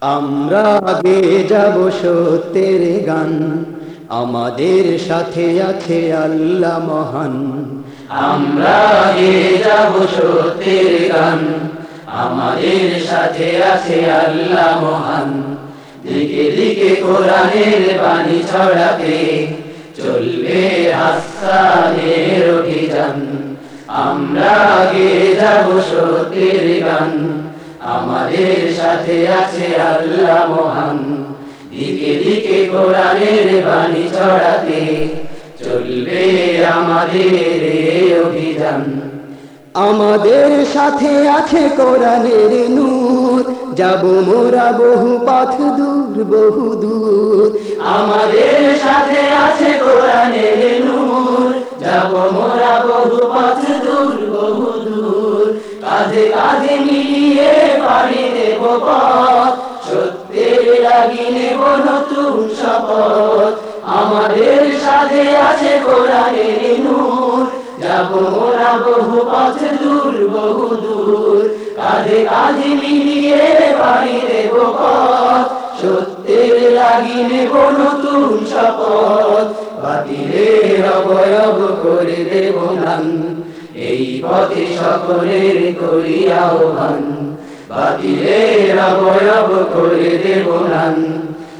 আমরা আগে যাব সত্যের গান। আমাদের সাথে আছে আল্লাহ মহান। আমরা আগে যাব সত্যের গান। আমাদের সাথে আছে আল্লাহ মহান। দিকে দিকে কোরআনের বাণী ছড়াতে চলবে হাসানের অভিযান। আমরা আগে যাব সত্যের গান। আমাদের সাথে আছে আল্লাহ মহান। দিকে দিকে কোরআনের বাণী ছড়াতে চলবে আমাদের অভিযান। আমাদের সাথে আছে কোরআনের নূর। যাব মোরা বহু পথ দূর, বহু দূর। আমাদের সাথে আছে কোরআনের নূর। যাব মোরা শপথ আমাদের সাথে আছে কোরআনের নূর। যাব মোরা বহু পথ দূর, বহু দূর। কাঁধে কাঁধে মিলিয়ে পাড়ি দেব পথ। সত্যের লাগি নেব নতুন শপথ। বাতিলের অবয়ব করে দেব নান এই পথে সকলের করি আহ্বান। বাতিলের অবয়ব করে দেব নান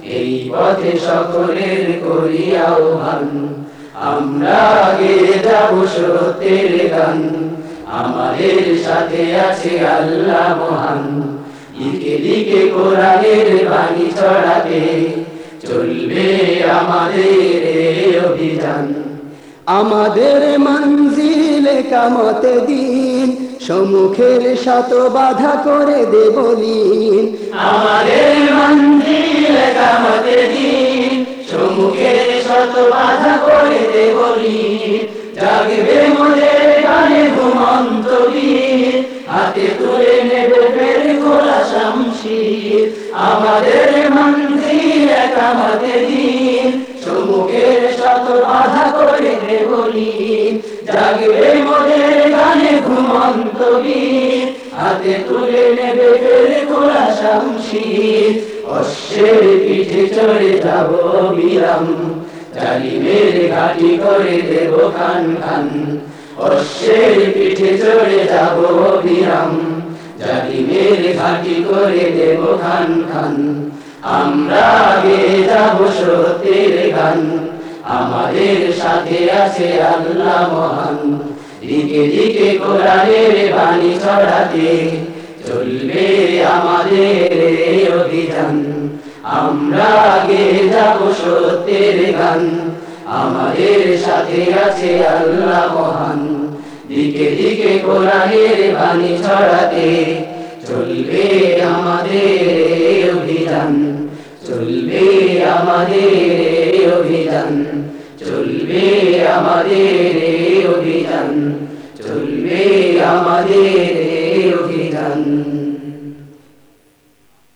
এই পথে সকলের করি আহ্বান আমরা আগে যাব সত্যের গান। আমাদের সাথে আছে আল্লাহ মহান। দিকে দিকে কোরআনের বাণী ছড়াতে চলবে আমাদের অভিযান। আমাদের মঞ্জিলে কামতে দিন সম্মুখের শত বাধা করে দেবলীন আমাদের মন্দির শত বাধা করে দে বলি জাগবে মোদের গানে ঘুমন্ত হাতে তুলে নেবে ফের খোলা আমাদের মন্দির দিন। সম্মুখে শত বাধা করে দে বলি জাগবে গানে ঘুমন্ত বীর, হাতে তুলে নেবে ফের খোলা শামশির। অশ্বের পিঠে চড়ে যাব বিরাম জালিমের ঘাটি করে দেব খান খান। অশ্বের পিঠে চড়ে যাব বিরাম জালিমের ঘাটি করে দেব খান খান। আমরা আগে যাব সত্যের গান, আমাদের সাথে আছে আল্লাহ মহান। দিকে দিকে কোরআনের বাণী ছড়াতে চলবে আমাদের অভিযান। আমরা আগে যাব সত্যের গান। আমাদের সাথে আছে আল্লাহ মহান। দিকে দিকে কোরআনের বাণী ছড়াতে চলবে আমাদের অভিযান। চলবে আমাদের অভিযান। চলবে আমাদের অভিযান চলবে আমাদের অভিযান